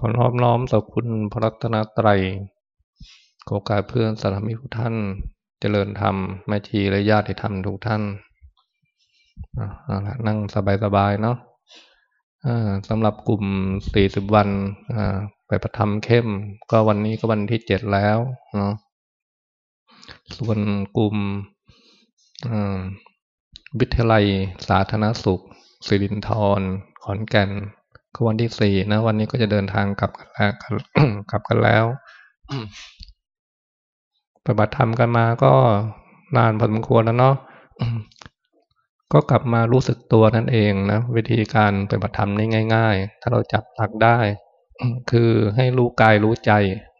ขอน้อมน้อมต่อคุณพระรัตนตรัยโอกาสเพื่อนสารมิทุกท่าน เจริญธรรมแม่ชีและญาติธรรมทุกท่านนั่งสบายๆเนาะสำหรับกลุ่มสี่สิบวันไปประทำเข้ม ก็วันนี้ก็วันที่เจ็ดแล้วเนาะส่วนกลุ่มวิทยาลัยสาธารณสุขสิรินทรขอนแก่น ก็วันที่สี่นะ วันนี้ก็จะเดินทางกลับกันแล้วกลับกันแล้วปฏิบัติธรรมกันมาก็นานพอสมควรแล้วเนาะก็กลับมารู้สึกตัวนั่นเองนะวิธีการปฏิบัติธรรมนี่ง่าย ๆ ถ้าเราจับหลักได้ คือให้รู้กายรู้ใจ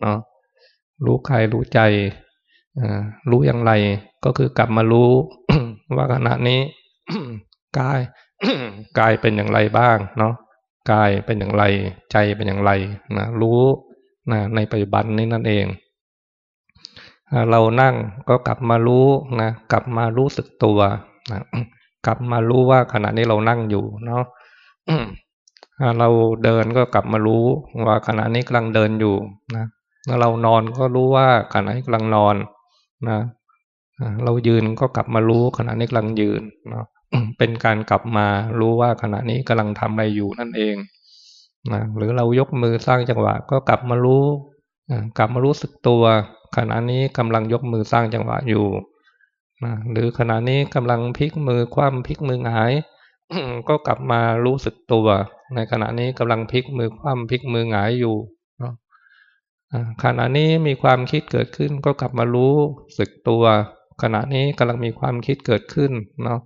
เนาะรู้กายรู้ใจรู้อย่างไร ก็คือกลับมารู้ว่าขณะนี้กายกายเป็นอย่างไรบ้างเนาะ กายเป็นอย่างไร ใจเป็นอย่างไรนะรู้นะในปัจจุบันนี้นั่นเอง เรานั่งก็กลับมารู้นะกลับมารู้สึกตัวนะกลับมารู้ว่าขณะนี้เรานั่งอยู่เนาะเราเดินก็กลับมารู้ว่าขณะนี้กำลังเดินอยู่นะเรานอนก็รู้ว่าขณะนี้กำลังนอนนะเรายืนก็กลับมารู้ขณะนี้กำลังยืนเนาะ เป็นการกลับมารู้ว่าขณะนี้กำลังทำอะไรอยู่นั่นเองนะหรือเรายกมือสร้างจังหวะ ก็กลับมารู้กลับมารู้สึกตัว ขณะนี้กำลังยกมือสร้างจังหวะอยู่นะหรือขณะนี้กำลังพลิกมือคว่ำพลิกมือหงายก็กลับมารู้สึกตัว ในขณะนี้กำลังพลิกมือคว่ำพลิกมือหงายอยู่ขณะนี้มีความคิดเกิดขึ้น ก็กลับมารู้สึกตัว ขณะนี้กำลังมีความคิดเกิดขึ้นเนาะ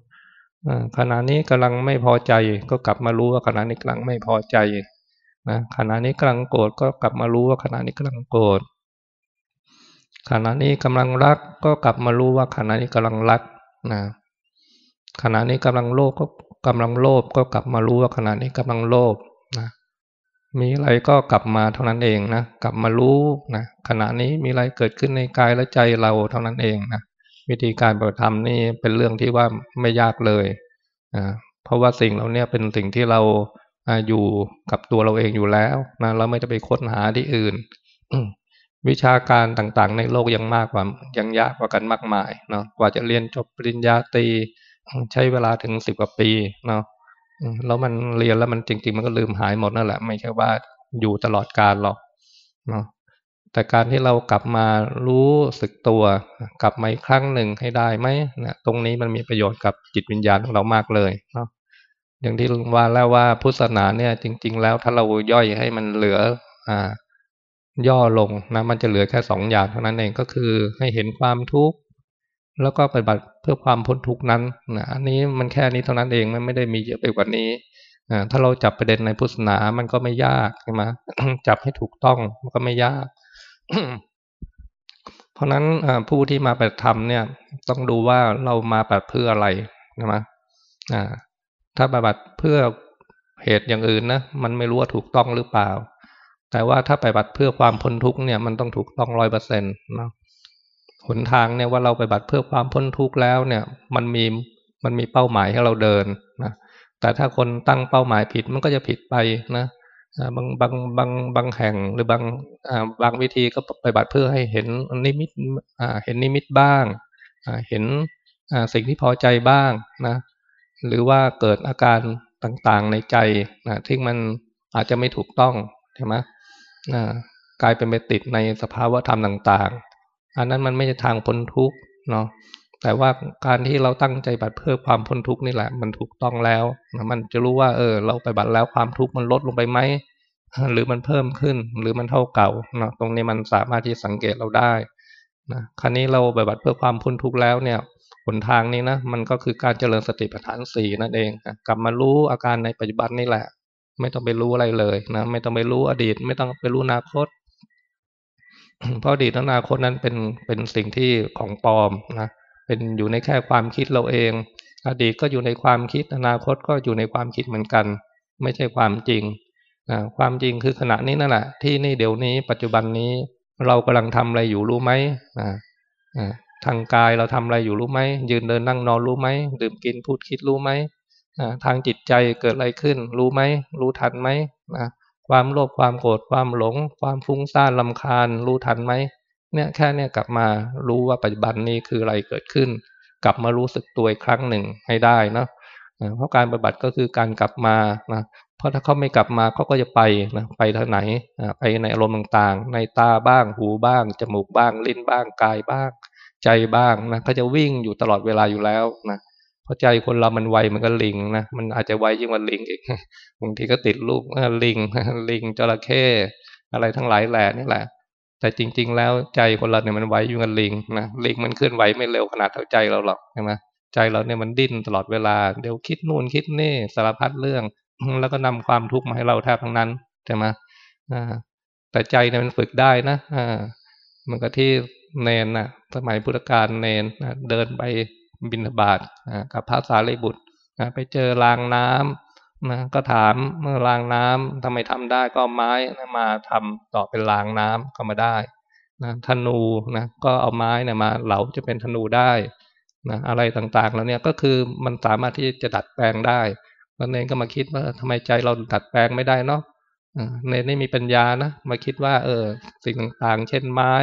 ขณะนี้กำลังไม่พอใจก็กลับมารู้ว่าขณะนี้กำลังไม่พอใจนะขณะนี้กำลังโกรธก็กลับมารู้ว่าขณะนี้กำลังโกรธขณะนี้กำลังรักก็กลับมารู้ว่าขณะนี้กำลังรักนะขณะนี้กำลังโลภก็กำลังโลภก็กลับมารู้ว่าขณะนี้กำลังโลภนะมีอะไรก็กลับมาเท่านั้นเองนะกลับมารู้นะขณะนี้มีอะไรเกิดขึ้นในกายและใจเราเท่านั้นเองนะ วิธีการปฏิบัติธรรมนี่เป็นเรื่องที่ว่าไม่ยากเลยนะเพราะว่าสิ่งเราเนี่ยเป็นสิ่งที่เราอยู่กับตัวเราเองอยู่แล้วนะเราไม่ได้ไปค้นหาที่อื่นวิชาการต่างๆ ในโลกยังมากกว่ายังยากกว่ากันมากมายเนาะกว่าจะเรียนจบปริญญาตรีใช้เวลาถึงสิบกว่าปีเนาะแล้วมันเรียนแล้วมันจริง ๆ มันก็ลืมหายหมดนั่นแหละ ไม่ใช่ว่าอยู่ตลอดกาลหรอกเนาะ แต่การที่เรากลับมารู้สึกตัว กลับมาอีกครั้งหนึ่งให้ได้ไหมนะตรงนี้มันมีประโยชน์กับจิตวิญญาณของเรามากเลยเนาะอย่างที่ว่าแล้วว่าพุทธศาสนาเนี่ย จริง ๆ แล้วถ้าเราย่อยให้มันเหลือ อ่า ย่อลงนะมันจะเหลือแค่สองอย่างเท่านั้นเองก็คือให้เห็นความทุกข์แล้วก็ปฏิบัติเพื่อความพ้นทุกข์นั้นนะอันนี้มันแค่นี้เท่านั้นเองมันไม่ได้มีเยอะไปกว่านี้ถ้าเราจับประเด็นในพุทธศาสนามันก็ไม่ยากใช่ไหมจับให้ถูกต้องมันก็ไม่ยาก เพราะนั้นผู้ที่มาปฏิธรรมเนี่ย ต้องดูว่าเรามาปฏิบัติเพื่ออะไรใช่ไหมถ้าปฏิบัติเพื่อเหตุอย่างอื่นนะมันไม่รู้ว่าถูกต้องหรือเปล่า แต่ว่าถ้าปฏิบัติเพื่อความพ้นทุกข์เนี่ย มันต้องถูกต้องร้อยเปอร์เซ็นต์นะหนทางเนี่ยว่าเราไปบัติเพื่อความพ้นทุกข์แล้วเนี่ย มันมีมันมีเป้าหมายให้เราเดินนะแต่ถ้าคนตั้งเป้าหมายผิดมันก็จะผิดไปนะ บางบางบางบางแห่งหรือบางบางวิธีก็ไปบัติเพื่อให้เห็นนิมิตเห็นนิมิตบ้างเห็นสิ่งที่พอใจบ้างนะหรือว่าเกิดอาการต่างๆในใจนะที่มันอาจจะไม่ถูกต้องใช่ไหมกลายเป็นไปติดในสภาวะธรรมต่าง ๆ อันนั้นมันไม่ใช่ทางพ้นทุกข์เนาะ แต่ว่าการที่เราตั้งใจบัตรเพื่อความพ้นทุกข์นี่แหละ มันถูกต้องแล้วนะมันจะรู้ว่า เออ เราไปบัตรแล้วความทุกข์มันลดลงไปไหมหรือมันเพิ่มขึ้นหรือมันเท่าเก่าเนาะตรงนี้มันสามารถที่สังเกตเราได้นะครั้นี้เราไปบัตรเพื่อความพ้นทุกข์แล้วเนี่ยหนทางนี้นะมันก็คือการเจริญสติปัฏฐานสี่นั่นเองกลับมารู้อาการในปัจจุบันนี่แหละ ไม่ต้องไปรู้อะไรเลยนะไม่ต้องไปรู้อดีต ไม่ต้องไปรู้อนาคตเพราะอดีตอนาคตนั้นเป็นเป็นสิ่งที่ของปลอมนะ เป็นอยู่ในแค่ความคิดเราเอง อดีตก็อยู่ในความคิดอนาคตก็อยู่ในความคิดเหมือนกัน ไม่ใช่ความจริงนะความจริงคือขณะนี้นั่นแหละที่นี่เดี๋ยวนี้ปัจจุบันนี้เรากำลังทำอะไรอยู่รู้ไหมนะทางกายเราทำอะไรอยู่รู้ไหมยืนเดินนั่งนอนรู้ไหมดื่มกินพูดคิดรู้ไหมทางจิตใจเกิดอะไรขึ้น รู้ไหมรู้ทันไหมนะความโลภความโกรธความหลง ความฟุ้งซ่านลำคาญ รู้ทันไหม เนี่ยแค่เนี่ยกลับมารู้ว่าปัจจุบันนี้คืออะไรเกิดขึ้น กลับมารู้สึกตัวอีกครั้งหนึ่งให้ได้นะเพราะการปฏิบัติก็คือการกลับมานะเพราะถ้าเขาไม่กลับมาเขาก็จะไปนะไปทางไหนไปในอารมณ์ต่างๆ ในตาบ้าง หูบ้าง จมูกบ้าง ลิ้นบ้าง กายบ้าง ใจบ้างนะเขาจะวิ่งอยู่ตลอดเวลาอยู่แล้วนะเพราะใจคนเรามันไวมันก็ลิงนะมันอาจจะไวยิ่งกว่าลิงอีกบางทีก็ติดลูกลิงลิงจระเข้อะไรทั้งหลายแหล่นี่แหละ แต่จริง ๆ แล้วใจคนเราเนี่ยมันไวอยิ่กว่าลิงนะลิงมันเคลื่อนไหวไม่เร็วขนาดเท่าใจเราหรอกใช่ไหมใจเราเนี่ยมันดิ้นตลอดเวลาเดี๋ยวคิดนู่นคิดนี่สารพัดเรื่อง แล้วก็นำความทุกข์มาให้เราแทบทั้งนั้นใช่ไหมแต่ใจเนี่ยมันฝึกได้นะอ่ามันก็ที่เนนนะสมัยพุทธกาลเนนเดินไปบินบาตกับพระสารีบุตรไปเจอรางน้ำ นะก็ถามเมื่อรางน้ำทำไมทำได้ก็ไม้นะมาทำต่อเป็นรางน้ำก็มาได้นะธนูนะก็เอาไม้เนี่ยมาเหลาจะเป็นธนูได้นะอะไรต่างๆแล้วเนี่ยก็คือมันสามารถที่จะดัดแปลงได้แล้วเนนก็มาคิดว่าทำไมใจเราดัดแปลงไม่ได้เนาะเนนไม่มีปัญญานะมาคิดว่า เออ สิ่งต่างๆ เช่นไม้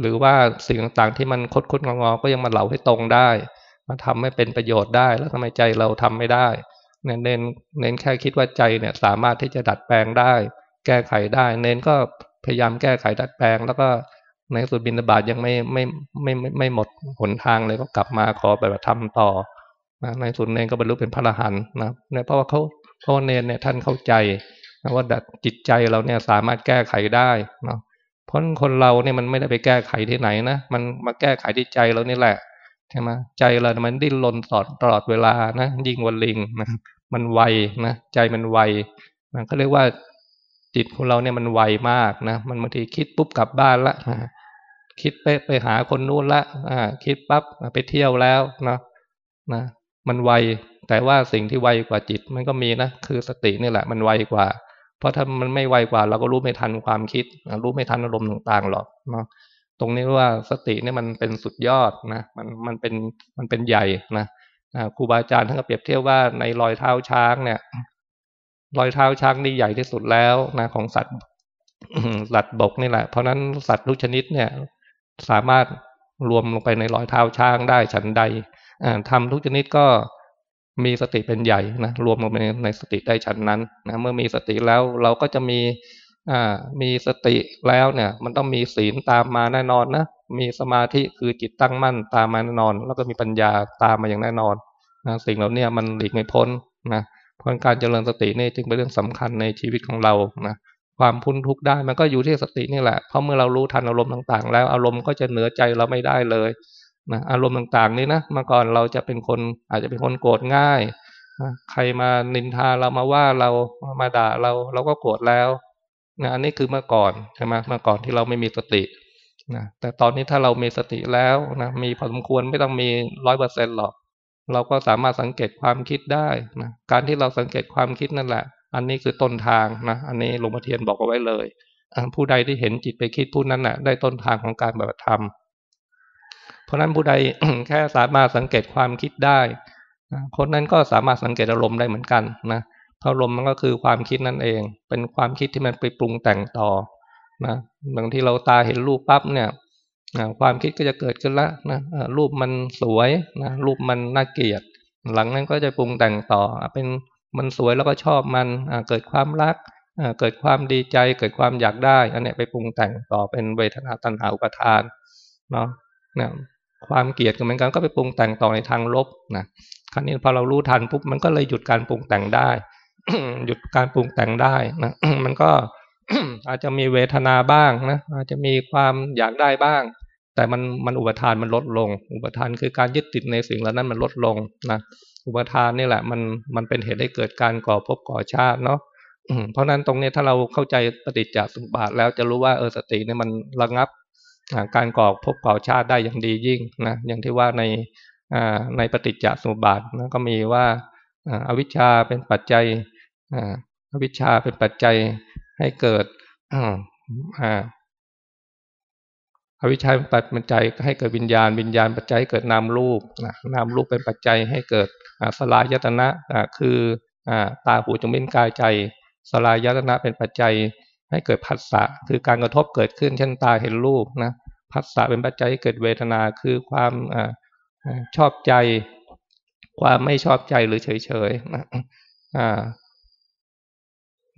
หรือว่าสิ่งต่างๆที่มันคดคดงองอก็ยังมาเหลาให้ตรงได้ มาทำให้เป็นประโยชน์ได้ แล้วทำไมใจเราทำไม่ได้เน้นเน้นแค่คิดว่าใจเนี่ยสามารถที่จะดัดแปลงได้ แก้ไขได้ เน้นก็พยายามแก้ไขดัดแปลง แล้วก็ในสุดบินบาตยังไม่ไม่ไม่ไม่ไม่หมดหนทางเลยก็กลับมาขอปฏิบัติธรรมต่อนะในสุดเนนก็บรรลุเป็นพระอรหันต์นะเพราะว่าเขาเพราะเนนเนี่ยท่านเข้าใจนะว่าดัดจิตใจเราเนี่ยสามารถแก้ไขได้เนาะเพราะคนเราเนี่ยมันไม่ได้ไปแก้ไขที่ไหนนะมันมาแก้ไขที่ใจเรานี่แหละ ใช่ไหมใจเรา มันดิ้นรนตลอดตลอดเวลานะยิ่งวันลิงนะมันไวนะใจมันไวมันก็เรียกว่าจิตของเราเนี่ยมันไวมากนะมันบางทีคิดปุ๊บกลับบ้านละนะคิดไปไปหาคนนู้นละอ่าคิดปั๊บไปเที่ยวแล้วนะนะมันไวแต่ว่าสิ่งที่ไวกว่าจิตมันก็มีนะคือสตินี่แหละมันไวกว่า เพราะถ้ามันไม่ไวกว่า เราก็รู้ไม่ทันความคิด รู้ไม่ทันอารมณ์ต่างๆหรอกเนาะ ตรงนี้ว่าสติเนี่ยมันเป็นสุดยอดนะมันมันเป็นมันเป็นใหญ่นะครูบาอาจารย์ท่านก็เปรียบเทียบว่าในรอยเท้าช้างเนี่ย รอยเท้าช้างนี่ใหญ่ที่สุดแล้วนะของสัตว์สัตว์บกนี่แหละ เพราะนั้นสัตว์ทุกชนิดเนี่ย สามารถรวมลงไปในรอยเท้าช้างได้ฉันใดทำทุกชนิดก็มีสติเป็นใหญ่นะรวมลงไปในสติได้ชั้นนั้นนะเมื่อมีสติแล้วเราก็จะมี มีสติแล้วเนี่ย มันต้องมีศีลตามมาแน่นอนนะมีสมาธิคือจิตตั้งมั่นตามมาแน่นอน แล้วก็มีปัญญาตามมาอย่างแน่นอนนะสิ่งเหล่านี้มันหลีกไม่พ้นนะเพราะการเจริญสตินี่จึงเป็นเรื่องสำคัญในชีวิตของเรานะความพ้นทุกข์ได้มันก็อยู่ที่สตินี่แหละเพราะเมื่อเรารู้ทันอารมณ์ต่างๆ แล้วอารมณ์ก็จะเหนือใจเราไม่ได้เลยนะอารมณ์ต่างๆ นี้นะเมื่อก่อนเราจะเป็นคนอาจจะเป็นคนโกรธง่ายใครมานินทาเรามาว่าเรามาด่าเราเราก็โกรธแล้ว นะอันนี้คือเมื่อก่อนใช่ไหมเมื่อก่อนที่เราไม่มีสตินะแต่ตอนนี้ถ้าเรามีสติแล้วนะมีพอสมควรไม่ต้องมีร้อยเปอร์เซ็นหรอก เราก็สามารถสังเกตความคิดได้นะการที่เราสังเกตความคิดนั่นแหละ อันนี้คือต้นทางนะอันนี้หลวงพ่อเทียนบอกเอาไว้เลยผู้ใดที่เห็นจิตไปคิดผู้นั้นน่ะ ได้ต้นทางของการปฏิบัติธรรม เพราะนั้นผู้ใดแค่สามารถสังเกตความคิดได้คนนั้นก็สามารถสังเกตอารมณ์ได้เหมือนกันนะเพราะ อารมณ์มันก็คือความคิดนั่นเอง เป็นความคิดที่มันไปปรุงแต่งต่อนะบางที่เราตาเห็นรูปปั๊บเนี่ยความคิดก็จะเกิดขึ้นละนะรูปมันสวยนะรูปมันน่าเกลียด หลังนั้นก็จะปรุงแต่งต่อ เป็นมันสวยแล้วก็ชอบมันเกิดความรักเกิดความดีใจ เกิดความอยากได้ อันนี้ไปปรุงแต่งต่อเป็นเวทนาตัณหาอุปทานเนาะนะความเกลียดก็เหมือนกันก็ไปปรุงแต่งต่อในทางลบนะครั้นี้พอเรารู้ทันปุ๊บมันก็เลยหยุดการปรุงแต่งได้ หยุดการปรุงแต่งได้นะมันก็อาจจะมีเวทนาบ้างนะอาจจะมีความอยากได้บ้าง แต่มันมันอุปทานมันลดลง อุปทานคือการยึดติดในสิ่งเหล่านั้นมันลดลงนะอุปทานนี่แหละ มันมันเป็นเหตุให้เกิดการก่อภพก่อชาติเนาะเพราะนั้นตรงนี้ถ้าเราเข้าใจปฏิจจสมบัติแล้วจะรู้ว่าเออสติเนี่ยมันระงับการก่อภพก่อชาติได้อย่างดียิ่งนะอย่างที่ว่าในในปฏิจจสมุปบาทนะก็มีว่า อวิชชาเป็นปัจจัยอวิชชาเป็นปัจจัยให้เกิดอวิชชาเป็นปัจจัยให้เกิดวิญญาณ วิญญาณปัจจัยให้เกิดนามรูปนามรูปเป็นปัจจัยให้เกิดสลายยตนะคือตาหูจมูกลิ้นกายใจ สลายตนะเป็นปัจจัยให้เกิดผัสสะคือการกระทบเกิดขึ้นเช่นตาเห็นรูปนะผัสสะเป็นปัจจัยให้เกิดเวทนาคือความอชอบใจ ความไม่ชอบใจหรือเฉยเฉยนะ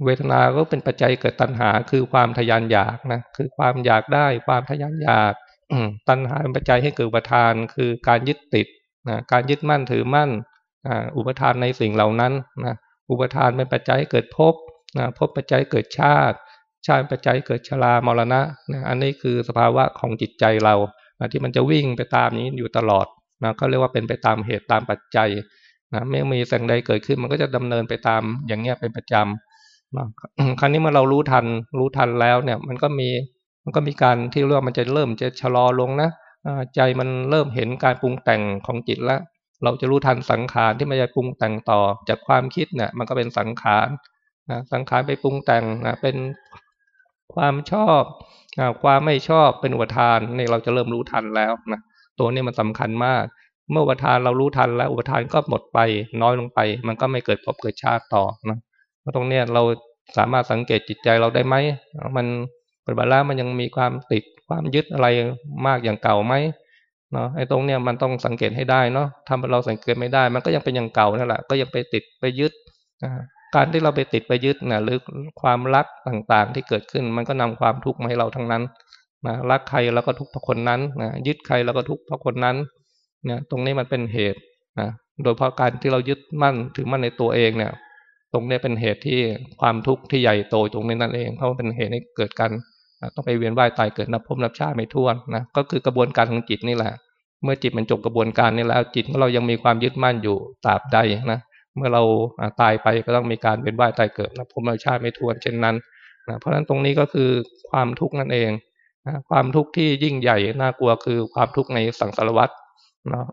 เวทนาก็เป็นปัจจัยเกิดตัณหา คือความทยานอยากนะคือความอยากได้ความทยานอยากตัณหาเป็นปัจจัยให้เกิดอุปทาน คือการยึดติดนะการยึดมั่นถือมั่นอุปทานในสิ่งเหล่านั้นนะอุปทานเป็นปัจจัยเกิดภพนะภพปัจจัยเกิดชาติ ชาติปัจจัยเกิดชรามรณะนะอันนี้คือสภาวะของจิตใจเรานะที่มันจะวิ่งไปตามนี้อยู่ตลอด นะก็เรียกว่าเป็นไปตามเหตุตามปัจจัยนะไม่มีสิ่งใดเกิดขึ้นมันก็จะดำเนินไปตามอย่างเงี้ยเป็นประจำนะครั้งนี้เมื่อเรารู้ทันรู้ทันแล้วเนี่ย มันก็มีมันก็มีการที่เรื่องมันจะเริ่มจะชะลอลงนะใจมันเริ่มเห็นการปรุงแต่งของจิตแล้วเราจะรู้ทันสังขารที่มันจะปรุงแต่งต่อจากความคิดเนี่ย มันก็เป็นสังขารนะสังขารไปปรุงแต่งนะเป็นความชอบความไม่ชอบเป็นอุปทานนี่เราจะเริ่มรู้ทันแล้วนะ ตัวนี้มันสำคัญมาก เมื่ออุปทานเรารู้ทันแล้วอุปทานก็หมดไป น้อยลงไป มันก็ไม่เกิดพบเกิดชาติต่อนะเพราะตรงเนี้ยเราสามารถสังเกตจิตใจเราได้ไหมมันปฏิบัติแล้วมันยังมีความติดความยึดอะไรมากอย่างเก่าไหมเนาะไอ้ตรงเนี้ยมันต้องสังเกตให้ได้เนาะถ้าเราสังเกตไม่ได้ มันก็ยังเป็นอย่างเก่านั่นแหละก็ยังไปติดไปยึดการที่เราไปติดไปยึดนะหรือความรักต่างๆที่เกิดขึ้น มันก็นำความทุกข์มาให้เราทั้งนั้น นะรักใครแล้วก็ทุกข์เพราะคนนั้นนะยึดใครแล้วก็ทุกข์เพราะคนนั้นเนี่ยตรงนี้มันเป็นเหตุนะโดยเพราะการที่เรายึดมั่นถือมั่นในตัวเองเนี่ย ตรงนี้เป็นเหตุที่ความทุกข์ที่ใหญ่โตตรงนี้นั่นเองเพราะว่าเป็นเหตุให้เกิดการต้องไปเวียนว่ายตายเกิดนับพบนับชาติไม่ท้วนนะก็คือกระบวนการของจิตนี่แหละ เมื่อจิตมันจบกระบวนการนี้แล้วจิตของเรายังมีความยึดมั่นอยู่ตราบใดนะเมื่อเราตายไปก็ต้องมีการเวียนว่ายตายเกิดนับพบนับชาติไม่ท้วนเช่นนั้นนะเพราะฉะนั้นตรงนี้ก็คือความทุกข์นั่นเอง ความทุกข์ที่ยิ่งใหญ่น่ากลัวคือความทุกข์ในสังสารวัฏเนาะ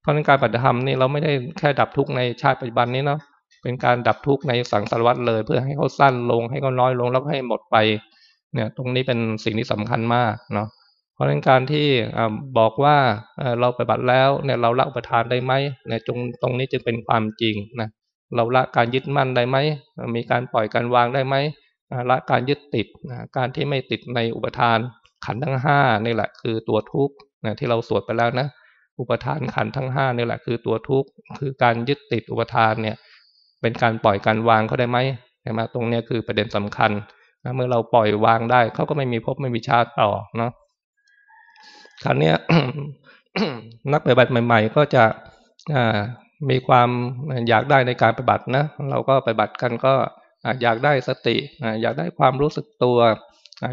เพราะนั้นการปฏิธรรมนี่เราไม่ได้แค่ดับทุกข์ในชาติปัจจุบันนี้เนาะเป็นการดับทุกข์ในสังสารวัฏเลย เพื่อให้เขาสั้นลงให้เขาน้อยลงแล้วให้หมดไป เนี่ย ตรงนี้เป็นสิ่งที่สำคัญมากเนาะเพราะฉะนั้นการที่บอกว่าเราไปบัตรแล้วเนี่ยเราละอุปทานได้ไหมเนี่ยตรงตรงนี้จึงเป็นความจริงนะเราละการยึดมั่นได้ไหมมีการปล่อยการวางได้ไหมละการยึดติดการที่ไม่ติดในอุปทาน ขันทั้งห้านี่แหละคือตัวทุกข์นะที่เราสวดไปแล้วนะ อุปทานขันทั้งห้านี่แหละคือตัวทุกข์คือการยึดติดอุปทานเนี่ย เป็นการปล่อยการวางเขาได้ไหมใช่ไหมตรงนี้คือประเด็นสำคัญนะเมื่อเราปล่อยวางได้เขาก็ไม่มีภพไม่มีชาติต่อเนาะครั้นี้นักปฏิบัติใหม่ ๆ ก็จะมีความอยากได้ในการปฏิบัตินะ เราก็ปฏิบัติกันก็อยากได้สติอยากได้ความรู้สึกตัว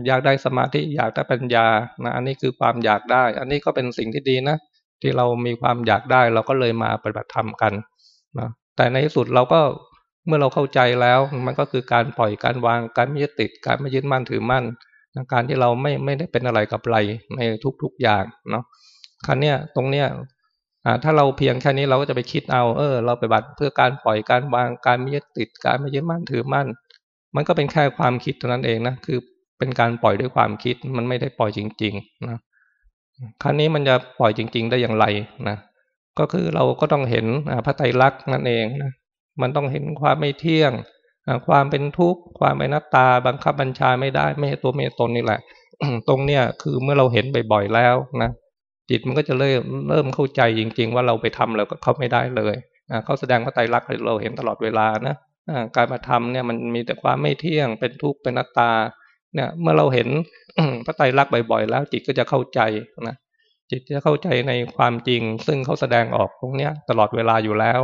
อยากได้สมาธิอยากได้ปัญญานะอันนี้คือความอยากได้ อันนี้ก็เป็นสิ่งที่ดีนะ ที่เรามีความอยากได้เราก็เลยมาปฏิบัติธรรมกันนะแต่ในที่สุดเราก็เมื่อเราเข้าใจแล้ว มันก็คือการปล่อยการวางการไม่ยึดติดการไม่ยึดมั่นถือมั่นการที่เราไม่ไม่ได้เป็นอะไรกับอะไรในทุกๆอย่างเนาะครั้นี้ยตรงเนี้ยถ้าเราเพียงแค่นี้เราก็จะไปคิดเอาเออ เราไปบัตรเพื่อการปล่อยการวางการไม่ยึดติดการไม่ยึดมั่นถือมั่น มันก็เป็นแค่ความคิดเท่านั้นเองนะคือ เป็นการปล่อยด้วยความคิดมันไม่ได้ปล่อยจริงๆนะครั้นี้มันจะปล่อยจริง ๆ ได้อย่างไรนะก็คือเราก็ต้องเห็นพระไตรลักษณ์นั่นเองนะมันต้องเห็นความไม่เที่ยง ความเป็นทุกข์ความเป็นนัตตา บังคับบัญชาไม่ได้ไม่ใช่ตัวเมตตนนี่แหละ ตรงเนี้ยคือเมื่อเราเห็นบ่อยๆแล้วนะจิตมันก็จะเริ่มเริ่มเข้าใจจริง ๆ ว่าเราไปทำแล้วก็เขาไม่ได้เลยเขาแสดงว่าไตรลักษณ์เราเห็นตลอดเวลานะการมาทำเนี่ยมันมีแต่ความไม่เที่ยงเป็นทุกข์เป็นนัตตา เนี่ยเมื่อเราเห็นพระไตรลักษณ์บ่อยๆ แล้ว จิตก็จะเข้าใจนะจิตจะเข้าใจในความจริง ซึ่งเขาแสดงออกตรงเนี้ยตลอดเวลาอยู่แล้ว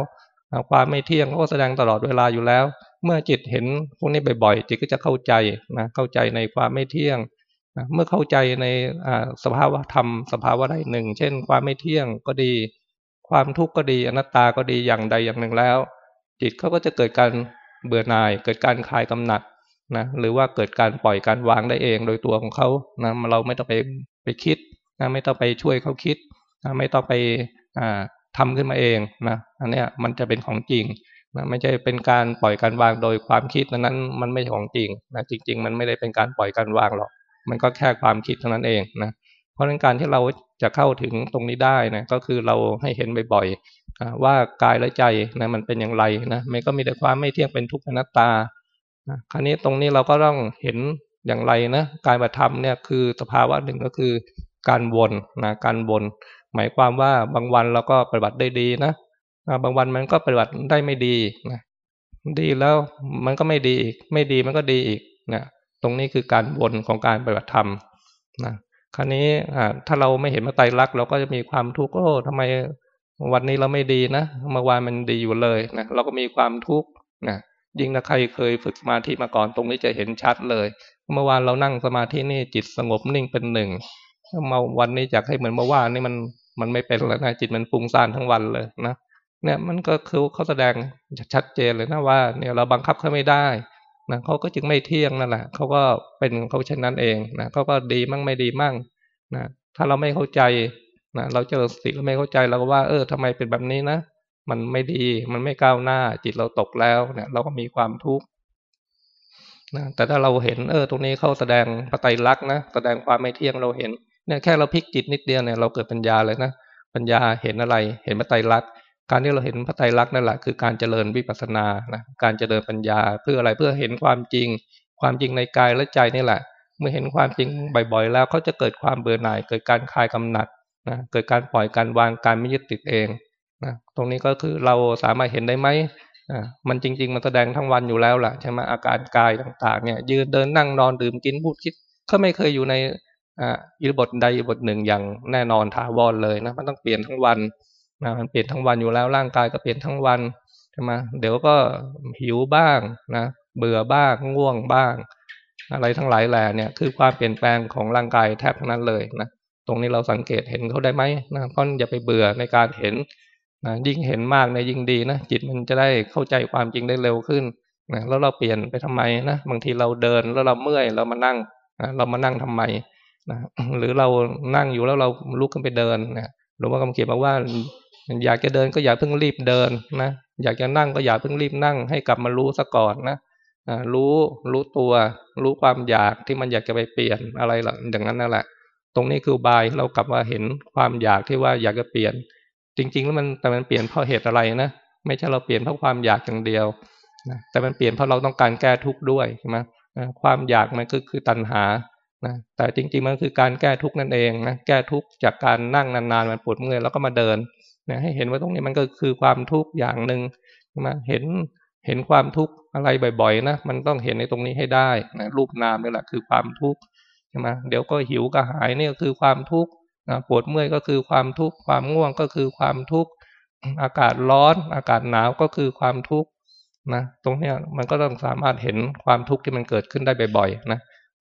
ความไม่เที่ยงเขาก็แสดงตลอดเวลาอยู่แล้ว เมื่อจิตเห็นพวกนี้บ่อยๆ จิตก็จะเข้าใจนะเข้าใจในความไม่เที่ยงนะเมื่อเข้าใจในสภาวะธรรมสภาวะใดหนึ่ง เช่น ความไม่เที่ยงก็ดี ความทุกข์ก็ดีอนัตตาก็ดีอย่างใดอย่างหนึ่งแล้ว จิตเขาก็จะเกิดการเบื่อหน่าย เกิดการคลายกำหนัด นะหรือว่าเกิดการปล่อยการวางได้เองโดยตัวของเขานะเราไม่ต้องไปไปคิดนะไม่ต้องไปช่วยเขาคิดนะไม่ต้องไปอ่าทำขึ้นมาเองนะอันเนี้ยมันจะเป็นของจริงนะไม่ใช่เป็นการปล่อยการวางโดยความคิดนั้นมันไม่ใช่ของจริงนะจริง ๆ มันไม่ได้เป็นการปล่อยการวางหรอกมันก็แค่ความคิดเท่านั้นเองนะเพราะฉะนั้นการที่เราจะเข้าถึงตรงนี้ได้นะก็คือเราให้เห็นบ่อยๆว่ากายและใจนะมันเป็นอย่างไรนะมันก็มีแต่ความไม่เที่ยงเป็นทุกข์อนัตตา คราวนี้ตรงนี้เราก็ต้องเห็นอย่างไรนะการปฏิธรรมเนี่ยคือสภาวะหนึ่งก็คือการวนนะการวนหมายความว่าบางวันเราก็ปฏิบัติได้ดีนะบางวันมันก็ปฏิบัติได้ไม่ดีนะดีแล้วมันก็ไม่ดีอีก ไม่ดีมันก็ดีอีกนะตรงนี้คือการวนของการปฏิบัติธรรมนะคราวนี้ถ้าเราไม่เห็นมาไตรลักษณ์เราก็จะมีความทุกข์โอ้ทำไมวันนี้เราไม่ดีนะเมื่อวานมันดีอยู่เลยนะเราก็มีความทุกข์นะ ยิ่งถ้าใครเคยฝึกสมาธิมาก่อนตรงนี้จะเห็นชัดเลย เมื่อวานเรานั่งสมาธินี่จิตสงบนิ่งเป็นหนึ่งมาวันนี้อยากให้เหมือนเมื่อวานนี่มันมันไม่เป็นแล้วนะจิตมันฟุ้งซ่านทั้งวันเลยนะเนี่ยมันก็คือเขาแสดงชัดเจนเลยนะว่า เนี่ยเราบังคับเขาไม่ได้นะเขาก็จึงไม่เที่ยงนั่นแหละเขาก็เป็นเขาเช่นนั้นเองนะเขาก็ดีมั่งไม่ดีมั่งนะถ้าเราไม่เข้าใจนะเราเจอสติเราไม่เข้าใจเราก็ว่า เออทำไมเป็นแบบนี้นะ มันไม่ดี มันไม่ก้าวหน้า จิตเราตกแล้วเนี่ย เราก็มีความทุกข์นะแต่ถ้าเราเห็นเออ ตรงนี้เขาแสดงปไตยลักษณ์นะแสดงความไม่เที่ยงเราเห็นเนี่ยแค่เราพลิกจิตนิดเดียวเนี่ยเราเกิดปัญญาเลยนะปัญญาเห็นอะไร เห็นปไตยลักษณ์การที่เราเห็นพระไตรลักษณ์นั่นแหละคือการเจริญวิปัสสนานะการเจริญปัญญาเพื่ออะไรเพื่อเห็นความจริง ความจริงในกายและใจนี่แหละ เมื่อเห็นความจริงบ่อยๆ แล้วเขาจะเกิดความเบื่อหน่าย เกิดการคลายกำหนัดนะเกิดการปล่อยการวางการไม่ยึดติดเอง นะตรงนี้ก็คือเราสามารถเห็นได้ไหมอ่ามันจริง ๆ มันแสดงทั้งวันอยู่แล้วล่ะใช่ไหมอาการกายต่าง ๆ เนี่ยยืนเดินนั่งนอนดื่มกินพูดคิดก็ไม่เคยอยู่ในอ่าอิริบทใดบทหนึ่งอย่างแน่นอนถาวรเลยนะมันต้องเปลี่ยนทั้งวันนะมันเปลี่ยนทั้งวันอยู่แล้วร่างกายก็เปลี่ยนทั้งวันใช่ไหมเดี๋ยวก็หิวบ้างนะเบื่อบ้างง่วงบ้าง อะไรทั้งหลายแหล่เนี่ยคือความเปลี่ยนแปลงของร่างกายแทบทั้งนั้นเลยนะตรงนี้เราสังเกตเห็นเขาได้ไหมนะเพราะอย่าไปเบื่อในการเห็น นะยิ่งเห็นมากในยิ่งดีนะจิตมันจะได้เข้าใจความจริงได้เร็วขึ้นนะแล้วเราเปลี่ยนไปทำไมนะบางทีเราเดินแล้วเราเมื่อยเรามานั่งนะเรามานั่งทำไมนะหรือเรานั่งอยู่แล้วเราลุกขึ้นไปเดินนะหรือว่ากำเขียนบอกว่า อยากจะเดินก็อย่าเพิ่งรีบเดินนะอยากจะนั่งก็อย่าเพิ่งรีบนั่ง ให้กลับมารู้ซะก่อนนะรู้รู้ตัว รู้ความอยากที่มันอยากจะไปเปลี่ยนอะไรหล่ะอย่างนั้นนั่นแหละ ตรงนี้คือบายเรากลับมาเห็นความอยากที่ว่าอยากจะเปลี่ยน จริง ๆ แล้วมันแต่มันเปลี่ยนเพราะเหตุอะไรนะไม่ใช่เราเปลี่ยนเพราะความอยากอย่างเดียวนะแต่มันเปลี่ยนเพราะเราต้องการแก้ทุกข์ด้วยใช่ไหมความอยากมันก็คือตัณหานะแต่จริง ๆ มันคือการแก้ทุกข์นั่นเองนะแก้ทุกข์จากการนั่งนานๆมันปวดเมื่อยแล้วก็มาเดินนะให้เห็นว่าตรงนี้มันก็คือความทุกข์อย่างหนึ่งมาเห็นเห็นความทุกข์อะไรบ่อยๆนะมันต้องเห็นในตรงนี้ให้ได้นะรูปนามนี่แหละคือความทุกข์ใช่ไหมเดี๋ยวก็หิวก็หายนี่ก็คือความทุกข์ นะปวดเมื่อยก็คือความทุกข์ความง่วงก็คือความทุกข์อากาศร้อน อากาศหนาวก็คือความทุกข์นะตรงเนี้ยมันก็ต้องสามารถเห็นความทุกข์ที่มันเกิดขึ้นได้บ่อยๆนะ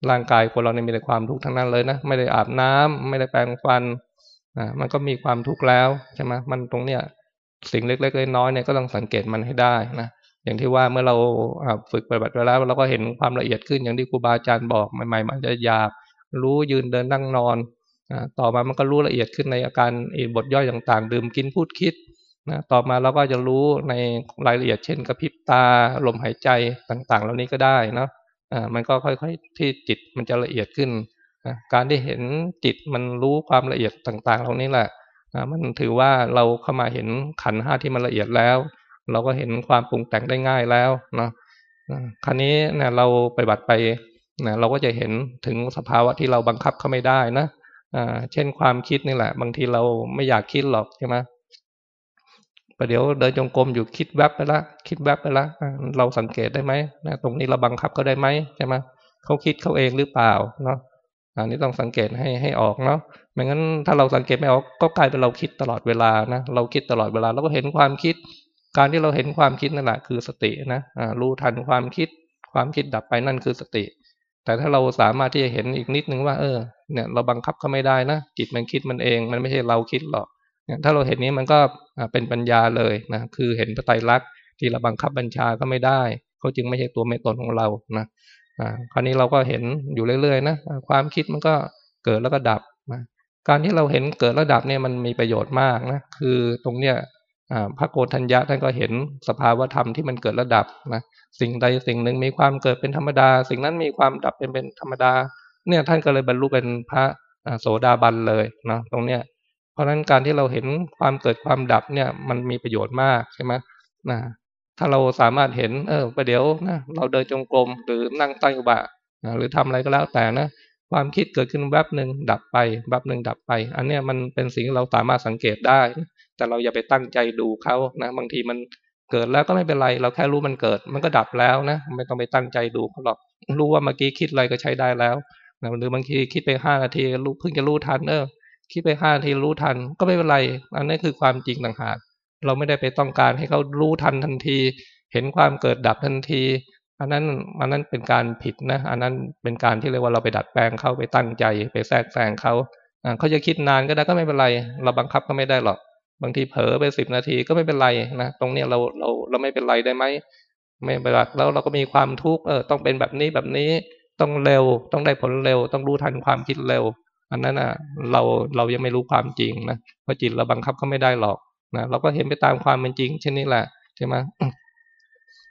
ร่างกายคนเราเนี่ยมีแต่ความทุกข์ทั้งนั้นเลยนะไม่ได้อาบน้ำไม่ได้แปรงฟันอ่ามันก็มีความทุกข์แล้วใช่ไหมมันตรงเนี้ยสิ่งเล็กๆน้อยๆเนี่ยก็ต้องสังเกตมันให้ได้นะอย่างที่ว่าเมื่อเราฝึกปฏิบัติไปแล้ว เราก็เห็นความละเอียดขึ้นอย่างที่ครูบาอาจารย์บอกใหม่ๆมันจะหยาบรู้ยืนเดินนั่งนอน ต่อมามันก็รู้ละเอียดขึ้นในอาการบทย่อยต่างๆ ดื่มกินพูดคิดนะต่อมาเราก็จะรู้ในรายละเอียดเช่นกระพริบตาลมหายใจต่างๆ เหล่านี้ก็ได้นะอ่ามันก็ค่อยๆที่จิตมันจะละเอียดขึ้นการที่เห็นจิตมันรู้ความละเอียดต่างๆ เหล่านี้แหละมันถือว่าเราเข้ามาเห็นขันห้าที่มันละเอียดแล้ว เราก็เห็นความปรุงแต่งได้ง่ายแล้วนะครั้นี้เนี่ยเราไปบัติไปนะเราก็จะเห็นถึงสภาวะที่เราบังคับเขาไม่ได้นะ เช่นความคิดนี่แหละ บางทีเราไม่อยากคิดหรอกใช่ไหมประเดี๋ยวเดินจงกรมอยู่คิดแวบไปละ คิดแวบไปละเราสังเกตได้ไหมนะตรงนี้เราบังคับก็ได้ไหมใช่ไหมเขาคิดเขาเองหรือเปล่าเนาะอันนี้ต้องสังเกตให้ให้ออกเนาะไม่งั้นถ้าเราสังเกตไม่ออกก็กลายเป็นเราคิดตลอดเวลานะเราคิดตลอดเวลาเราก็เห็นความคิด การที่เราเห็นความคิดนั่นแหละคือสตินะรู้ทันความคิด ความคิดดับไปนั่นคือสติ แต่ถ้าเราสามารถที่จะเห็นอีกนิดนึงว่า เออ เนี่ย เราบังคับเขาไม่ได้นะจิตมันคิดมันเอง มันไม่ใช่เราคิดหรอกถ้าเราเห็นนี้มันก็เป็นปัญญาเลยนะคือเห็นปไตยลักษณ์ที่เราบังคับบัญชาก็ไม่ได้เขาจึงไม่ใช่ตัวไม่ตนของเรานะอ่าคราวนี้เราก็เห็นอยู่เรื่อยๆนะความคิดมันก็เกิดแล้วก็ดับนะการที่เราเห็นเกิดระดับเนี่ยมันมีประโยชน์มากนะคือตรงเนี้ย พระโกฏัญญะท่านก็เห็นสภาวธรรมที่มันเกิดระดับนะสิ่งใดสิ่งหนึ่งมีความเกิดเป็นธรรมดา สิ่งนั้นมีความดับเป็นเป็นธรรมดา เนี่ยท่านก็เลยบรรลุเป็นพระโสดาบันเลยนะตรงเนี้ยเพราะฉะนั้นการที่เราเห็นความเกิดความดับเนี่ยมันมีประโยชน์มากใช่ไหมนะถ้าเราสามารถเห็นเออประเดี๋ยวนะเราเดินจงกรมหรือนั่งตั้งอุบะหรือทำอะไรก็แล้วแต่นะความคิดเกิดขึ้นแวบหนึ่งดับไปแวบหนึ่งดับไป อันเนี้ยมันเป็นสิ่งที่เราสามารถสังเกตได้ แต่เราอย่าไปตั้งใจดูเขานะบางทีมันเกิดแล้วก็ไม่เป็นไร เราแค่รู้มันเกิด มันก็ดับแล้วนะไม่ต้องไปตั้งใจดูเขาหรอกรู้ว่าเมื่อกี้คิดอะไรก็ใช้ได้แล้วนะหรือบางทีคิดไปห้านาทีรู้เพิ่งจะรู้ทันเออคิดไปห้านาทีรู้ทันก็ไม่เป็นไร อันนี้คือความจริงต่างหาก เราไม่ได้ไปต้องการให้เขารู้ทันทันที เห็นความเกิดดับทันที อันนั้นอันนั้นเป็นการผิดนะ อันนั้นเป็นการที่เรียกว่าเราไปดัดแปลงเขาไปตั้งใจ ไปแทรกแซงเขาเขาจะคิดนานก็ได้ก็ไม่เป็นไร เราบังคับก็ไม่ได้หรอก บางทีเผลอไปสิบนาทีก็ไม่เป็นไรนะตรงนี้เราเราเราไม่เป็นไรได้ไหมไม่เป็นไรแล้วเราก็มีความทุกข์เออต้องเป็นแบบนี้แบบนี้ต้องเร็ว ต้องได้ผลเร็ว ต้องรู้ทันความคิดเร็ว อันนั้นอะ เราเรายังไม่รู้ความจริงนะเพราะจิตเราบังคับเขาไม่ได้หรอกนะเราก็เห็นไปตามความเป็นจริงเช่นนี้แหละใช่ไหม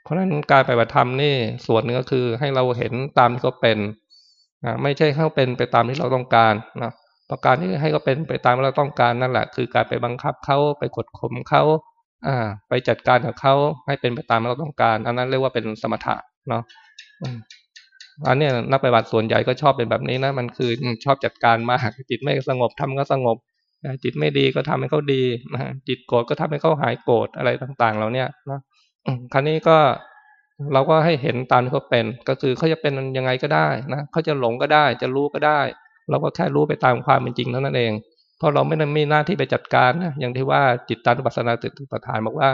เพราะฉะนั้นการปฏิบัติธรรมนี่ส่วนหนึ่งก็คือให้เราเห็นตามที่เขาเป็นนะไม่ใช่เขาเป็นไปตามที่เราต้องการนะ ประการที่ให้เขาเป็นไปตามเราต้องการนั่นแหละ คือการไปบังคับเขาไปกดข่มเขาอ่า ไปจัดการกับเขาให้เป็นไปตามเราต้องการ อันนั้นเรียกว่าเป็นสมถะเนาะอันนี้นักปฏิบัติส่วนใหญ่ก็ชอบเป็นแบบนี้นะ มันคือชอบจัดการมากจิตไม่สงบทำก็สงบ จิตไม่ดีก็ทำให้เขาดีจิตโกรธก็ทำให้เขาหายโกรธอะไรต่างๆ เราเนี่ยนะครั้นี้ก็เราก็ให้เห็นตามที่เขาเป็น ก็คือเขาจะเป็นยังไงก็ได้นะเขาจะหลงก็ได้ จะรู้ก็ได้ เราก็แค่รู้ไปตามความเป็นจริงเท่านั้นเอง เพราะเราไม่ได้มีหน้าที่ไปจัดการนะอย่างที่ว่าจิตตานุปัสสนาติประธานบอกว่า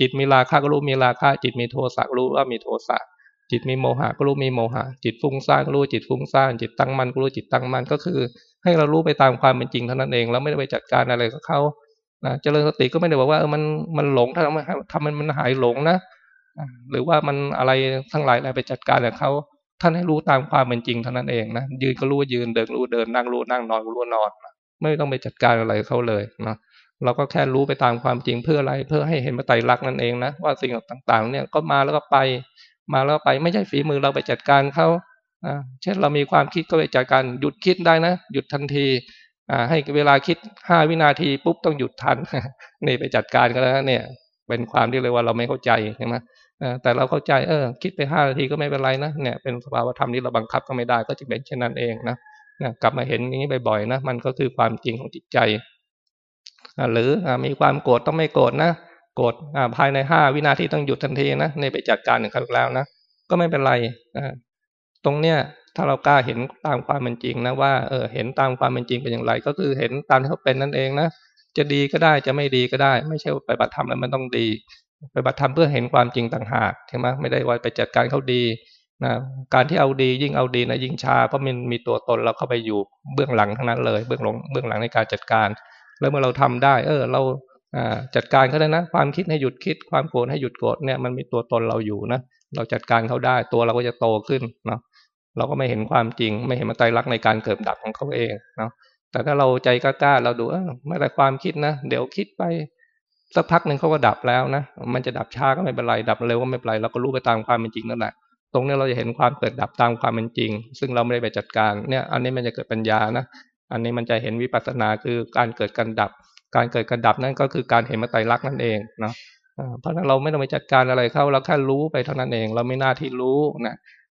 จิตมีราคะก็รู้มีราคะจิตมีโทสะรู้ว่ามีโทสะจิตมีโมหะก็รู้มีโมหะ จิตฟุ้งซ่านก็รู้จิตฟุ้งซ่านจิตตั้งมั่นก็รู้จิตตั้งมั่นก็คือ ให้เรารู้ไปตามความเป็นจริงเท่านั้นเองเราไม่ได้ไปจัดการอะไรกับเขานะเจริญสติก็ไม่ได้บอกว่าเออมันมันหลงถ้าทำทำมันมันหายหลงนะหรือว่ามันอะไรทั้งหลายอะไรไปจัดการกับเขา ท่านให้รู้ตามความเป็นจริงเท่านั้นเองนะยืนก็รู้ยืนเดินรู้เดินนั่งรู้นั่งนอนรู้นอนไม่ต้องไปจัดการอะไรเขาเลยนะเราก็แค่รู้ไปตามความจริงเพื่ออะไรเพื่อให้เห็นมาไตรลักษณ์นั่นเองนะว่าสิ่งต่างๆ เนี่ยก็มาแล้วก็ไป มาแล้วไปไม่ใช่ฝีมือเราไปจัดการเขาเช่นเรามีความคิดก็ไปจัดการหยุดคิดได้นะหยุดทันทีให้เวลาคิดห้าวินาทีปุ๊บต้องหยุดทันนี่ไปจัดการกันแล้วเนี่ย เป็นความที่เลยว่าเราไม่เข้าใจใช่ไหม แต่เราเข้าใจเออ คิดไปห้านาทีก็ไม่เป็นไรนะเนี่ยเป็นสภาวธรรมที่เราบังคับก็ไม่ได้ก็จะเป็นเช่นนั้นเองนะกลับมาเห็นอย่างนี้บ่อยๆนะมันก็คือความจริงของจิตใจ หรือมีความโกรธต้องไม่โกรธนะโกรธภายในห้าวินาทีต้องหยุดทันทีนะในไปจัดการหนึ่งครั้งแล้วนะก็ไม่เป็นไรตรงเนี้ยถ้าเรากล้าเห็นตามความเป็นจริงนะว่าเออเห็นตามความเป็นจริงเป็นอย่างไร ก็คือเห็นตามที่เขาเป็นนั่นเองนะจะดีก็ได้จะไม่ดีก็ได้ ไม่ใช่ไปบัติธรรมแล้วมันต้องดี ไปบัติธรรมเพื่อเห็นความจริงต่างหากใช่ไหมไม่ได้ว่าไปจัดการเขาดีนะการที่เอาดียิ่งเอาดีนะยิ่งชาเพราะมันมีตัวตนเราเข้าไปอยู่เบื้องหลังทั้งนั้นเลย เบื้องหลังเบื้องหลังในการจัดการ แล้วเมื่อเราทำได้ เออ เราจัดการเขาได้นะ ความคิดให้หยุดคิด ความโกรธให้หยุดโกรธเนี่ยมันมีตัวตนเราอยู่นะเราจัดการเขาได้ ตัวเราก็จะโตขึ้นเนาะเราก็ไม่เห็นความจริง ไม่เห็นมาใจรักในการเกิดดับของเขาเองเนาะแต่ถ้าเราใจกล้าๆเราดูเออไม่ได้ความคิดนะ เดี๋ยวคิดไป สักพักหนึ่งเขาก็ดับแล้วนะ มันจะดับช้าก็ไม่เป็นไร ดับเร็วก็ไม่เป็นไร เราก็รู้ไปตามความเป็นจริงนั่นแหละ ตรงนี้เราจะเห็นความเกิดดับตามความเป็นจริง ซึ่งเราไม่ได้ไปจัดการ เนี่ย อันนี้มันจะเกิดปัญญานะ อันนี้มันจะเห็นวิปัสสนาคือการเกิดการดับ การเกิดการดับนั่นก็คือการเห็นมาไตรลักษณ์นั่นเองเนาะเพราะนั้นเราไม่ต้องไปจัดการอะไรเข้า เราแค่รู้ไปเท่านั้นเอง เราไม่น่าที่รู้นะ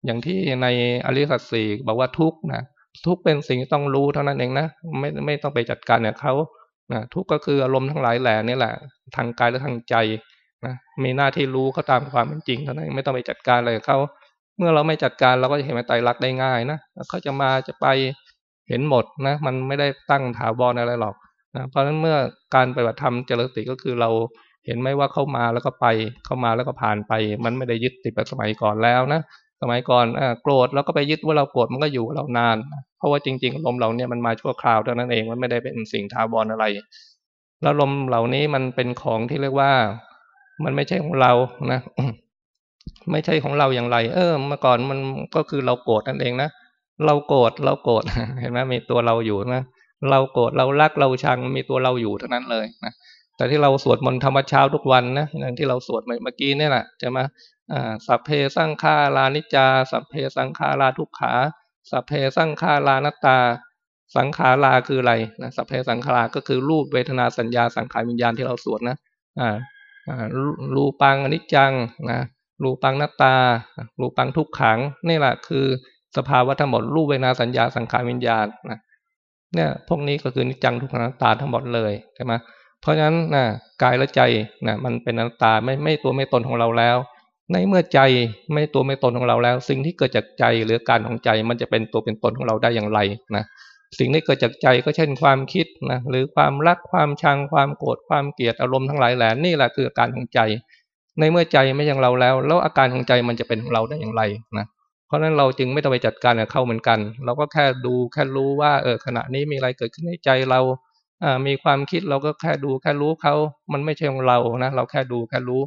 อย่างที่ในอริสัตสีบอกว่าทุกนะ ทุกเป็นสิ่งที่ต้องรู้เท่านั้นเองนะ ไม่ไม่ต้องไปจัดการเนี่ยเขา นะทุกก็คืออารมณ์ทั้งหลายแหล่นี่แหละ ทางกายและทางใจนะมีหน้าที่รู้เขาตามความเป็นจริงเท่านั้นไม่ต้องไปจัดการอะไรเขาเมื่อเราไม่จัดการเราก็จะเห็นมาไตรลักษณ์ได้ง่ายนะเขาจะมาจะไปเห็นหมดนะมันไม่ได้ตั้งถาวรอะไรหรอกนะเพราะฉะนั้นเมื่อการปฏิบัติธรรมเจริญสติก็คือเราเห็นไหมว่าเข้ามาแล้วก็ไปเข้ามาแล้วก็ผ่านไป มันไม่ได้ยึดติดแบบสมัยก่อนแล้วนะ มัยก่อนอโกรธแล้วก็ไปยึดว่าเราโกรธมันก็อยู่เรานาน เพราะว่าจริงๆลมเราเนี่ยมันมาชั่วคราวเท่านั้นเองมันไม่ได้เป็นสิ่งทาวรอะไร แล้วลมเหล่านี้มันเป็นของที่เรียกว่า มันไม่ใช่ของเรานะไม่ใช่ของเราอย่างไร เออ เมื่อก่อนมันก็คือเราโกรธนั่นเองนะเราโกรธเราโกรธเห็นไหมมีตัวเราอยู่นะเราโกรธเรารักเราชังมีตัวเราอยู่เท่านั้นเลยนะแต่ที่เราสวดมนต์ธรรมเช้าทุกวันนะอย่างที่เราสวดเมื่อกี้นี่แหละจะมา สัพเพสังขารานิจจา สัพเพสังขาราทุกขา สัพเพสังขารานัตตา สังขาราคืออะไรนะสัพเพสังขาราก็คือรูปเวทนาสัญญาสังขารวิญญาณที่เราสวดนะอ่ารูปังอนิจจังนะรูปังนัตตา รูปังทุกขังนี่แหละคือสภาวะทั้งหมดรูปเวทนาสัญญาสังขารวิญญาณนะเนี่ยพวกนี้ก็คือนิจจังทุกขังนัตตาทั้งหมดเลยใช่ไหมเพราะฉะนั้นนะกายและใจนะมันเป็นนัตตาไม่ไม่ตัวไม่ตนของเราแล้ว ในเมื่อใจไม่ตัวไม่ตนของเราแล้ว สิ่งที่เกิดจากใจหรือการของใจ มันจะเป็นตัวเป็นตนของเราได้อย่างไรนะสิ่งที่เกิดจากใจก็เช่นความคิดนะหรือความรักความชังความโกรธความเกลียดอารมณ์ทั้งหลายแหล่นี่แหละคืออาการของใจ ในเมื่อใจไม่ยังเราแล้ว แล้วอาการของใจมันจะเป็นของเราได้อย่างไรนะเพราะฉะนั้นเราจึงไม่ต้องไปจัดการกับเขาเหมือนกัน เราก็แค่ดูแค่รู้ว่าเออขณะนี้มีอะไรเกิดขึ้นในใจเราอ่ามีความคิดเราก็แค่ดูแค่รู้เขามันไม่ใช่ของเรานะเราแค่ดูแค่รู้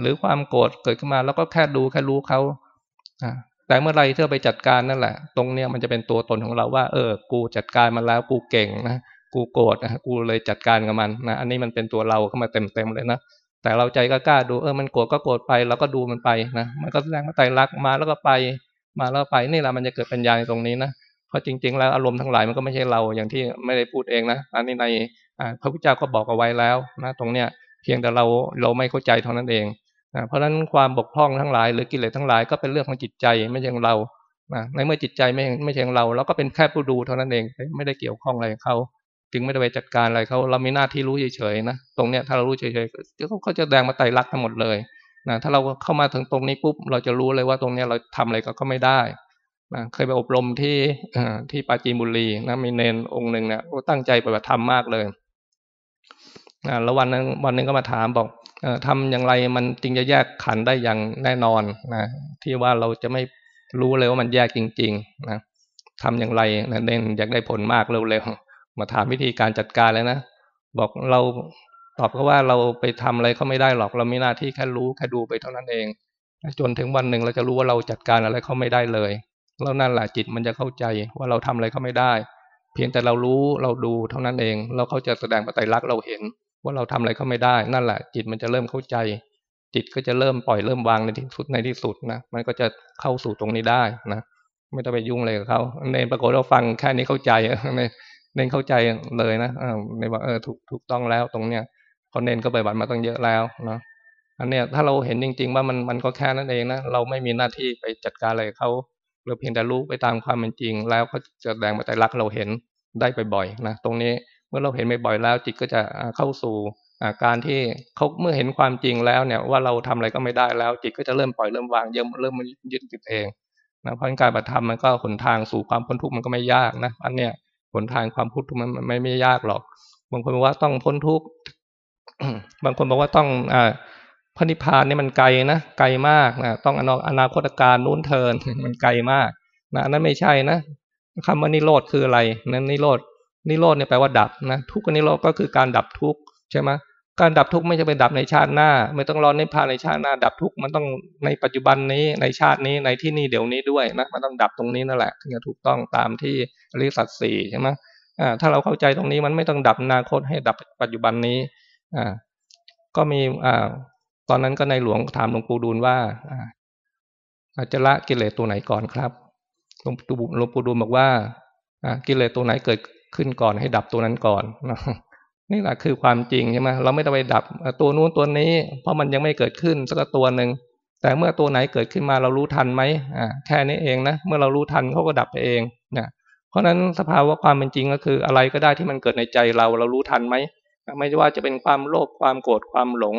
หรือความโกรธเกิดขึ้นมาเราก็แค่ดูแค่รู้เขาแต่เมื่อไรที่เราไปจัดการนั่นแหละ ตรงเนี้ยมันจะเป็นตัวตนของเราว่า เออ กูจัดการมาแล้วกูเก่งนะกูโกรธนะกูเลยจัดการกับมันนะอันนี้มันเป็นตัวเราเข้ามาเต็มๆเลยนะแต่เราใจก็กล้าดูเออมันโกรธก็โกรธไปเราก็ดูมันไปนะมันก็แสดงว่าใจรักมาแล้วก็ไป มาแล้วไปนี่แหละมันจะเกิดปัญญาในตรงนี้นะเพราะจริง ๆ แล้วอารมณ์ทั้งหลายมันก็ไม่ใช่เราอย่างที่ไม่ได้พูดเองนะอันนี้ในพระพุทธเจ้าก็บอกเอาไว้แล้วนะตรงเนี้ย เพียงแต่เราเราไม่เข้าใจเท่านั้นเองนะเพราะฉะนั้นความบกพร่องทั้งหลาย หรือกิเลสทั้งหลายก็เป็นเรื่องของจิตใจไม่ใช่ของเรานะในเมื่อจิตใจไม่ไม่ใช่ของเราเราก็เป็นแค่ผู้ดูเท่านั้นเองไม่ได้เกี่ยวข้องอะไรเขาจึงไม่ได้ไปจัดการอะไรเขาเรามีหน้าที่รู้เฉยๆนะตรงเนี้ยถ้าเรารู้เฉยๆเขาจะแดงมาไตรักทั้งหมดเลยนะถ้าเราเข้ามาถึงตรงนี้ปุ๊บเราจะรู้เลยว่าตรงเนี้ยเราทำอะไรก็ไม่ได้นะเคยไปอบรมที่ที่ปาจีนบุรีนะมีเนนองค์หนึ่งเนี่ยตั้งใจปฏิบัติธรรมมากเลย แล้ววันนั้นวันนึงก็มาถามบอกทำอย่างไรมันจึงจะแยกขันได้อย่างแน่นอนนะที่ว่าเราจะไม่รู้เลยว่ามันแยกจริงๆนะทำอย่างไรนะเน้นอยากได้ผลมากเร็วๆมาถามวิธีการจัดการเลยนะบอกเราตอบเขาว่าเราไปทำอะไรเขาไม่ได้หรอก เรามีหน้าที่แค่รู้แค่ดูไปเท่านั้นเองจนถึงวันหนึ่งเราจะรู้ว่าเราจัดการอะไรเขาไม่ได้เลยแล้วนั่นแหละจิตมันจะเข้าใจว่าเราทำอะไรเขาไม่ได้ เพียงแต่เรารู้เราดูเท่านั้นเองแล้วเขาจะแสดงปฏิรักษ์เราเห็น ว่าเราทำอะไรเขาไม่ได้ นั่นแหละ จิตมันจะเริ่มเข้าใจ จิตก็จะเริ่มปล่อยเริ่มวางในที่สุดในที่สุดนะมันก็จะเข้าสู่ตรงนี้ได้นะไม่ต้องไปยุ่งเลยกับเขาเนนปรากฏเราฟังแค่นี้เข้าใจเนเนเข้าใจเลยนะเออในว่าเออถูกถูกต้องแล้วตรงเนี้ยเขาเนนก็ไปบัตรมาตั้งเยอะแล้วเนาะอันเนี้ยถ้าเราเห็นจริง ๆ ว่ามันมันก็แค่นั้นเองนะเราไม่มีหน้าที่ไปจัดการอะไรเขาเราเพียงแต่รู้ไปตามความเป็นจริง แล้วก็จะแสดงมาแต่รักเราเห็นได้บ่อยๆนะตรงนี้ เมื่อเราเห็นบ่อยๆแล้ว จิตก็จะเข้าสู่การที่เขาเมื่อเห็นความจริงแล้วเนี่ยว่าเราทำอะไรก็ไม่ได้แล้ว จิตก็จะเริ่มปล่อยเริ่มวางเริ่มเริ่มยึดจิตเองนะเพราะการปฏิธรรมมันก็หนทางสู่ความพ้นทุกข์มันก็ไม่ยากนะอันเนี้ยหนทางความพ้นทุกข์มันไม่ไม่ยากหรอก บางคนบอกว่าต้องพ้นทุกข์บางคนบอกว่าต้องอ่าพระนิพพานนี่มันไกลนะไกลมากนะต้องอนาคตการนู้นเทินมันไกลมากนะนั้นไม่ใช่นะคำว่านิโรธคืออะไรนั้นนิโรธ นิโรธเนี่ยแปลว่าดับนะทุกข์นิโรธก็คือการดับทุกข์ใช่ไหมการดับทุกข์ไม่ใช่เป็นดับในชาติหน้า ไม่ต้องรอในพานในชาติหน้า ดับทุกข์มันต้องในปัจจุบันนี้ในชาตินี้ในที่นี่เดี๋ยวนี้ด้วยนะมันต้องดับตรงนี้นั่นแหละถึงจะถูกต้องตามที่อริสัตสี่ใช่ไหมอ่าถ้าเราเข้าใจตรงนี้มันไม่ต้องดับอนาคตให้ดับปัจจุบันนี้อ่าก็มีอ่าตอนนั้นก็ในหลวงถามหลวงปู่ดูลว่าอาจจะละกิเลสตัวไหนก่อนครับหลวงปู่ดูลบอกว่ากิเลสตัวไหนเกิด ขึ้นก่อนให้ดับตัวนั้นก่อนนี่แหละคือความจริงใช่ไหมเราไม่ต้องไปดับตัวนู้นตัวนี้ เพราะมันยังไม่เกิดขึ้นสักตัวหนึ่งแต่เมื่อตัวไหนเกิดขึ้นมาเรารู้ทันไหมอ่าแค่นี้เองนะเมื่อเรารู้ทันเขาก็ดับไปเองนะเพราะฉะนั้นสภาวะความเป็นจริงก็คือ อะไรก็ได้ที่มันเกิดในใจเราเรารู้ทันไหมไม่ว่าจะเป็นความโลภความโกรธความหลง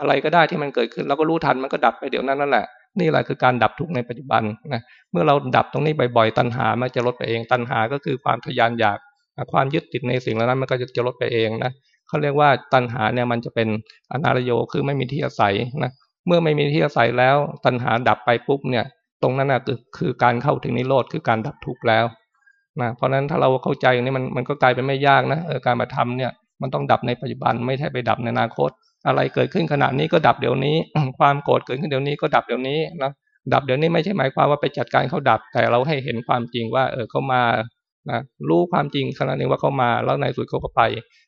อะไรก็ได้ที่มันเกิดขึ้นเราก็รู้ทันมันก็ดับไปเดี๋ยวนั้นนั่นแหละนี่แหละคือการดับทุกข์ในปัจจุบันนะเมื่อเราดับตรงนี้บ่อยๆตัณหามันจะลดไปเองตัณหาก็คือความทยานอยาก ความยึดติดในสิ่งเหล่านั้นมันก็จะลดไปเองนะเขาเรียกว่าตัณหาเนี่ยมันจะเป็นอนารโยคือไม่มีที่อาศัยนะเมื่อไม่มีที่อาศัยแล้ว ตัณหาดับไปปุ๊บเนี่ย ตรงนั้นนะคือคือการเข้าถึงนิโรธคือการดับทุกข์แล้วนะเพราะฉะนั้นถ้าเราเข้าใจอย่างนี่มันมันก็กลายเป็นไม่ยากนะเออการมาทำเนี่ยมันต้องดับในปัจจุบันไม่ใช่ไปดับในอนาคต อะไรเกิดขึ้นขณะนี้ก็ดับเดี๋ยวนี้ ความโกรธเกิดขึ้นเดี๋ยวนี้ก็ดับเดี๋ยวนี้นะดับเดี๋ยวนี้ไม่ใช่หมายความว่าไปจัดการเขาดับแต่เราให้เห็นความจริงว่า เออเขามา นะรู้ความจริงขณะนี้ว่าเขามา แล้วในสุดเขาก็ไป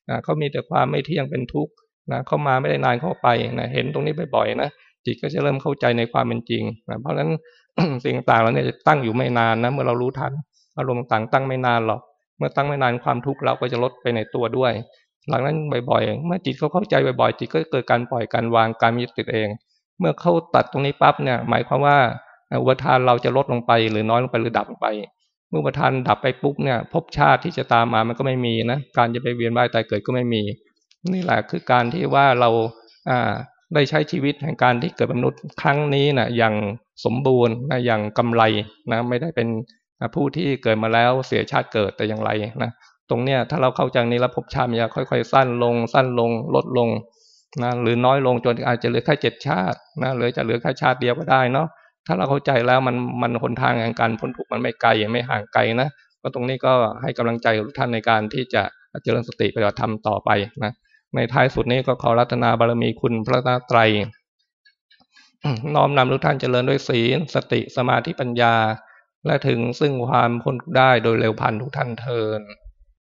นะเขามีแต่ความไม่เที่ยงเป็นทุกข์นะเขามาไม่ได้นานเขาไปนะเห็นตรงนี้บ่อยๆนะจิตก็จะเริ่มเข้าใจในความเป็นจริงนะเพราะฉะนั้นสิ่งต่างๆเราเนี่ยจะตั้งอยู่ไม่นานนะเมื่อเรารู้ทันอารมณ์ต่างตั้งไม่นานหรอกเมื่อตั้งไม่นานความทุกข์เราก็จะลดไปในตัวด้วย หลังนั้นบ่อยๆ เมื่อจิตเขาเข้าใจบ่อยๆจิตก็เกิดการปล่อยการวางการมีติดเอง เมื่อเข้าตัดตรงนี้ปั๊บเนี่ยหมายความว่าอุปทานเราจะลดลงไปหรือน้อยลงไปหรือดับลงไป มื่ออุปทานดับไปปุ๊บเนี่ยภพชาติที่จะตามมามันก็ไม่มีนะการจะไปเวียนว่ายตายเกิดก็ไม่มี นี่แหละคือการที่ว่าเราอ่าได้ใช้ชีวิตแห่งการที่เกิดมนุษย์ครั้งนี้นะอย่างสมบูรณ์นะอย่างกำไรนะไม่ได้เป็นผู้ที่เกิดมาแล้วเสียชาติเกิดแต่อย่างไรนะตรงเนี้ยถ้าเราเข้าใจนี้แล้วภพชาติมันจะค่อย ๆ สั้นลงสั้นลงลดลงนะหรือน้อยลงจนอาจจะเหลือแค่เจ็ดชาตินะหรือจะเหลือแค่ชาติเดียวก็ได้เนาะ ถ้าเราเข้าใจแล้วมันมันหนทางแห่งการพ้นทุกข์มันไม่ไกลไม่ห่างไกลนะก็ตรงนี้ก็ให้กำลังใจทุกท่านในการที่จะเจริญสติปฏิบัติธรรมต่อไปนะในท้ายสุดนี้ก็ขอรัตนาบารมีคุณพระนาไตรน้อมนำทุกท่านเจริญด้วยศีล สติสมาธิปัญญา และถึงซึ่งความพ้นได้โดยเร็วพันทุกท่านเทิน